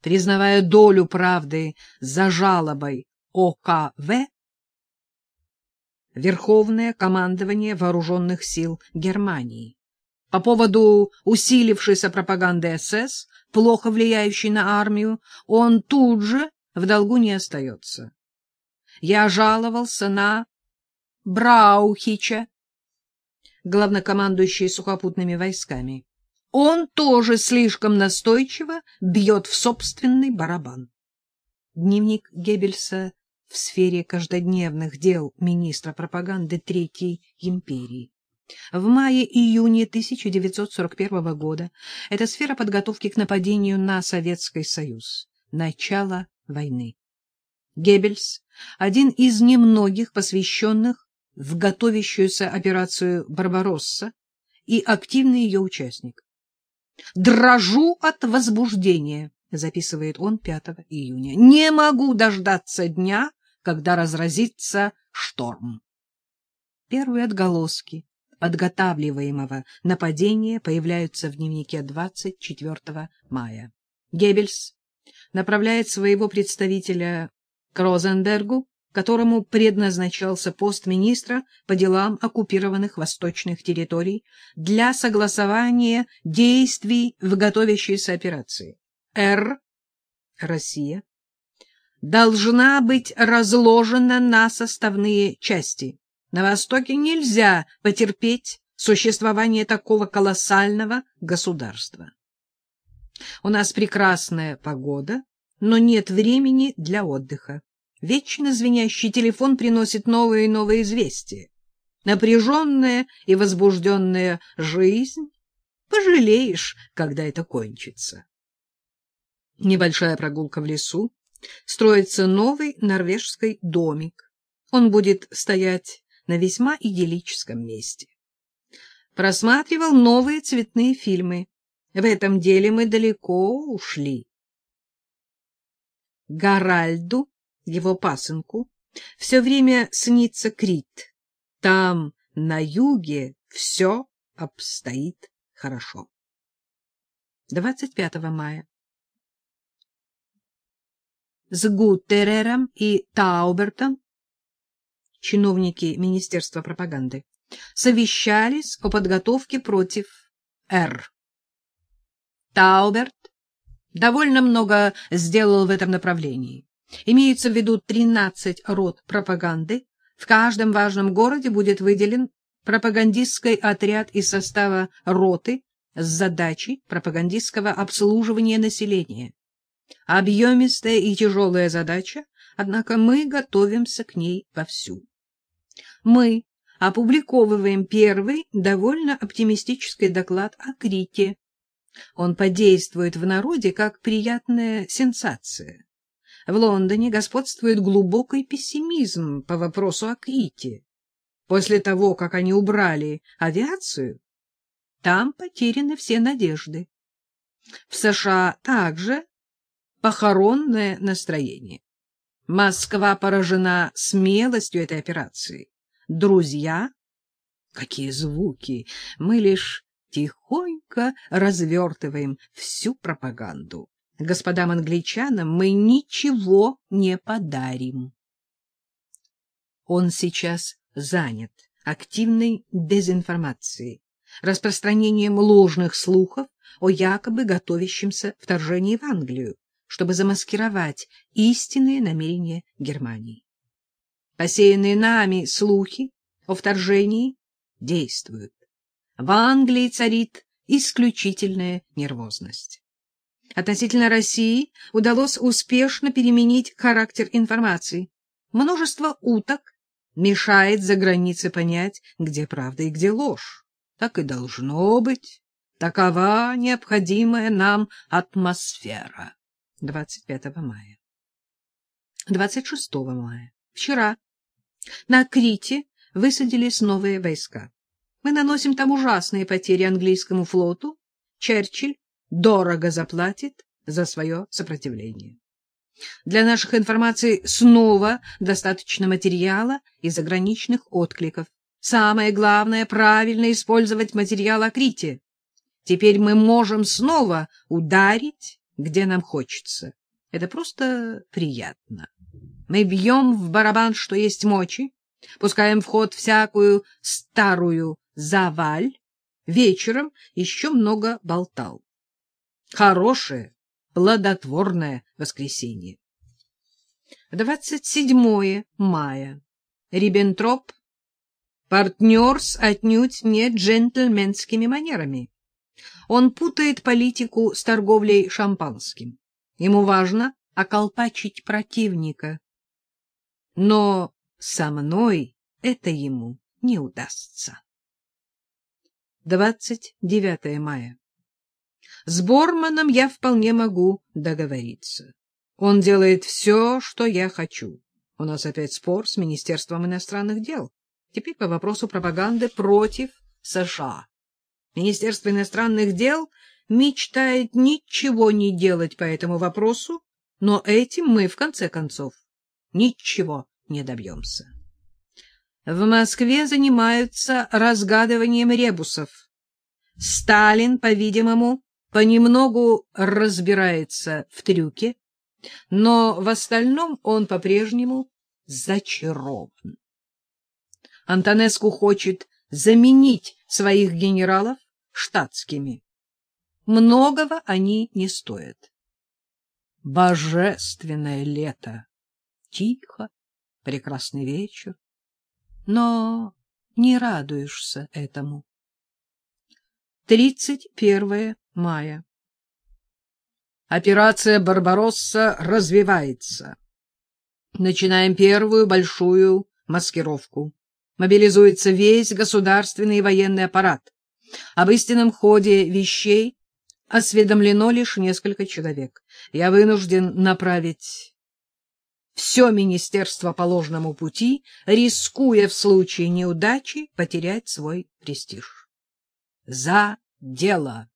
признавая долю правды за жалобой ОКВ, Верховное командование Вооруженных сил Германии по поводу усилившейся пропаганды СС, плохо влияющей на армию, он тут же в долгу не остается. Я жаловался на Браухича, главнокомандующий сухопутными войсками. Он тоже слишком настойчиво бьет в собственный барабан. Дневник Геббельса в сфере каждодневных дел министра пропаганды Третьей империи. В мае-июне 1941 года эта сфера подготовки к нападению на Советский Союз. Начало войны. Геббельс — один из немногих посвященных в готовящуюся операцию «Барбаросса» и активный ее участник. «Дрожу от возбуждения», — записывает он 5 июня. «Не могу дождаться дня, когда разразится шторм». Первые отголоски подготавливаемого нападения появляются в дневнике 24 мая. Геббельс направляет своего представителя к Розенбергу, которому предназначался пост министра по делам оккупированных восточных территорий для согласования действий в готовящейся операции. Р. Россия должна быть разложена на составные части. На Востоке нельзя потерпеть существование такого колоссального государства. У нас прекрасная погода, но нет времени для отдыха. Вечно звенящий телефон приносит новые и новые известия. Напряженная и возбужденная жизнь. Пожалеешь, когда это кончится. Небольшая прогулка в лесу. Строится новый норвежский домик. Он будет стоять на весьма идиллическом месте. Просматривал новые цветные фильмы. В этом деле мы далеко ушли. Гаральду, его пасынку, все время снится Крит. Там, на юге, все обстоит хорошо. 25 мая. С Гуттерером и Таубертом, чиновники Министерства пропаганды, совещались о подготовке против Р. Тауберт довольно много сделал в этом направлении. Имеется в виду 13 род пропаганды. В каждом важном городе будет выделен пропагандистский отряд из состава роты с задачей пропагандистского обслуживания населения. Объемистая и тяжелая задача, однако мы готовимся к ней вовсю. Мы опубликовываем первый довольно оптимистический доклад о Крите, он подействует в народе как приятная сенсация. В Лондоне господствует глубокий пессимизм по вопросу о Крите. После того, как они убрали авиацию, там потеряны все надежды. В США также похоронное настроение. Москва поражена смелостью этой операции. Друзья? Какие звуки! Мы лишь тихонько развертываем всю пропаганду. Господам англичанам мы ничего не подарим. Он сейчас занят активной дезинформацией, распространением ложных слухов о якобы готовящемся вторжении в Англию, чтобы замаскировать истинные намерения Германии. Посеянные нами слухи о вторжении действуют. В Англии царит исключительная нервозность. Относительно России удалось успешно переменить характер информации. Множество уток мешает за границей понять, где правда и где ложь. Так и должно быть. Такова необходимая нам атмосфера. 25 мая. 26 мая. Вчера на Крите высадились новые войска. Мы наносим там ужасные потери английскому флоту. Черчилль дорого заплатит за свое сопротивление. Для наших информаций снова достаточно материала и заграничных откликов. Самое главное — правильно использовать материал о Крите. Теперь мы можем снова ударить где нам хочется. Это просто приятно. Мы бьем в барабан, что есть мочи, пускаем в ход всякую старую заваль, вечером еще много болтал. Хорошее, плодотворное воскресенье. 27 мая. Риббентроп. Партнер с отнюдь не джентльменскими манерами. Он путает политику с торговлей шампанским. Ему важно околпачить противника. Но со мной это ему не удастся. 29 мая. С Борманом я вполне могу договориться. Он делает все, что я хочу. У нас опять спор с Министерством иностранных дел. Теперь по вопросу пропаганды против США. Министерство иностранных дел мечтает ничего не делать по этому вопросу, но этим мы, в конце концов, ничего не добьемся. В Москве занимаются разгадыванием ребусов. Сталин, по-видимому, понемногу разбирается в трюке, но в остальном он по-прежнему зачарован. Антонеску хочет заменить своих генералов штатскими. Многого они не стоят. Божественное лето. Тихо, прекрасный вечер но не радуешься этому. 31 мая. Операция «Барбаросса» развивается. Начинаем первую большую маскировку. Мобилизуется весь государственный и военный аппарат. Об истинном ходе вещей осведомлено лишь несколько человек. Я вынужден направить все министерство по ложному пути, рискуя в случае неудачи потерять свой престиж. За дело!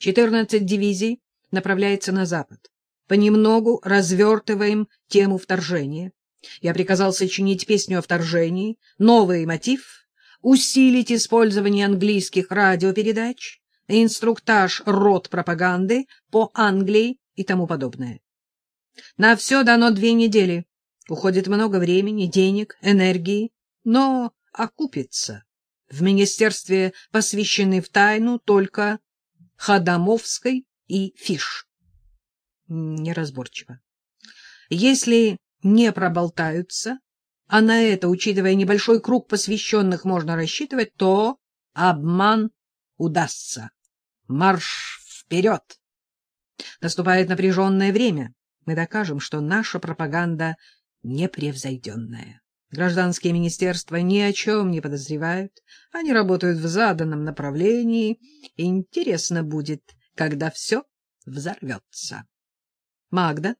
14 дивизий направляется на запад. Понемногу развертываем тему вторжения. Я приказал сочинить песню о вторжении, новый мотив, усилить использование английских радиопередач, инструктаж рот пропаганды по Англии и тому подобное. На все дано две недели. Уходит много времени, денег, энергии, но окупится. В министерстве посвящены в тайну только Хадамовской и Фиш. Неразборчиво. Если не проболтаются, а на это, учитывая небольшой круг посвященных, можно рассчитывать, то обман удастся. Марш вперед! Наступает напряженное время мы докажем, что наша пропаганда непревзойденная. Гражданские министерства ни о чем не подозревают, они работают в заданном направлении, интересно будет, когда все взорвется. Магда,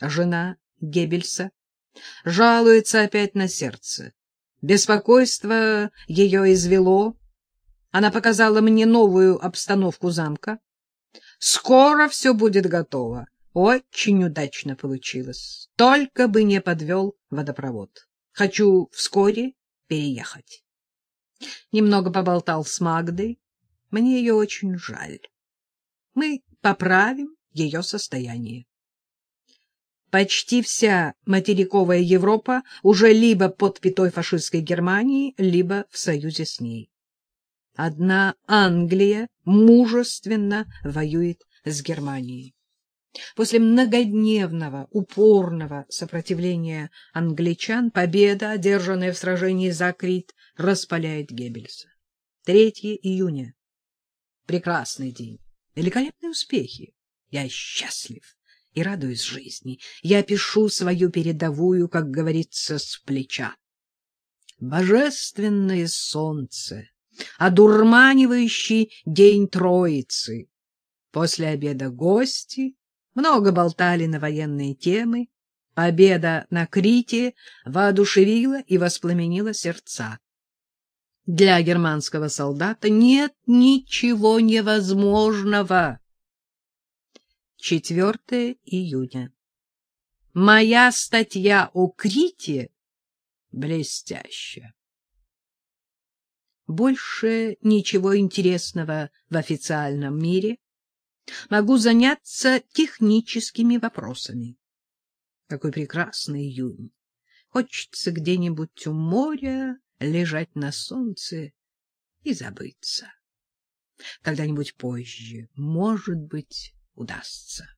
жена Геббельса, жалуется опять на сердце. Беспокойство ее извело. Она показала мне новую обстановку замка. Скоро все будет готово. Очень удачно получилось. Только бы не подвел водопровод. Хочу вскоре переехать. Немного поболтал с Магдой. Мне ее очень жаль. Мы поправим ее состояние. Почти вся материковая Европа уже либо под пятой фашистской Германии, либо в союзе с ней. Одна Англия мужественно воюет с Германией. После многодневного упорного сопротивления англичан победа, одержанная в сражении за Крит, распаляет Геббельса. 3 июня. Прекрасный день. Великолепные успехи. Я счастлив и радуюсь жизни. Я пишу свою передовую, как говорится, с плеча. Божественное солнце, одурманивающий день Троицы. После обеда гости много болтали на военные темы. Победа на Крите воодушевила и воспламенила сердца. Для германского солдата нет ничего невозможного. 4 июня. Моя статья о Крите блестящая. Больше ничего интересного в официальном мире Могу заняться техническими вопросами. Какой прекрасный июнь! Хочется где-нибудь у моря лежать на солнце и забыться. Когда-нибудь позже, может быть, удастся.